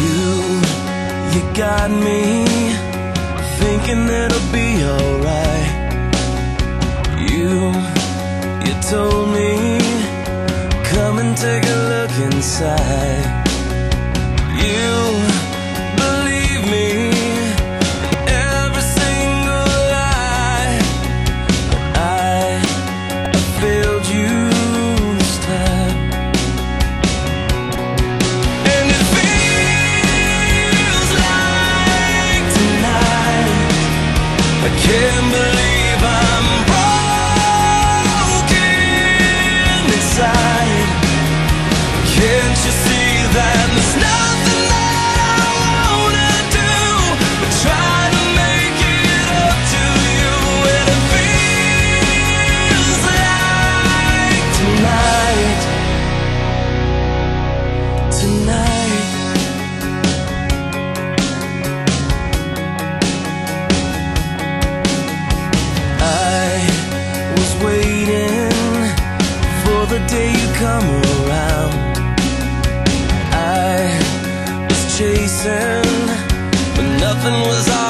You, you got me thinking it'll be alright. You, you told me, come and take a look inside. You waiting for the day you come around. I was chasing, but nothing was.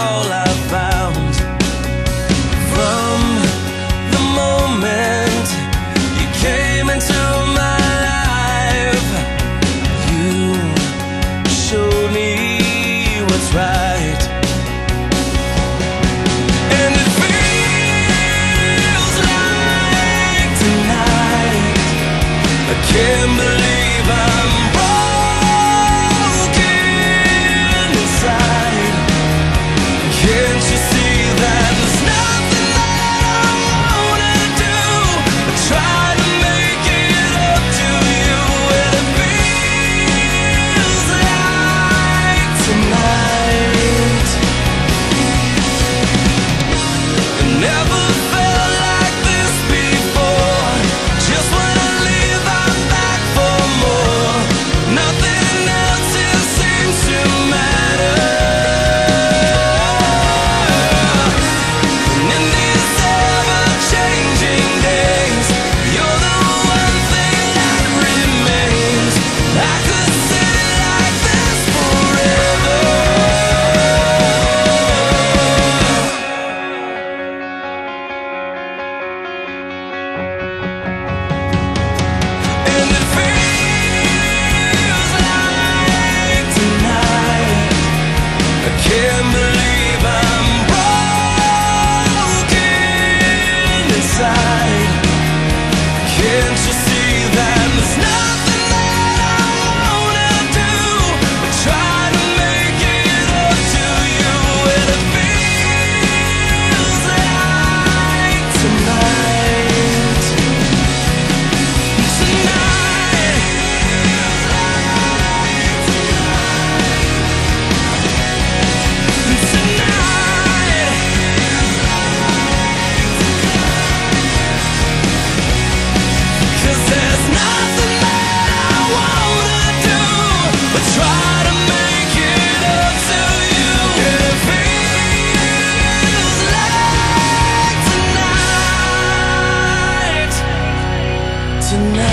tonight.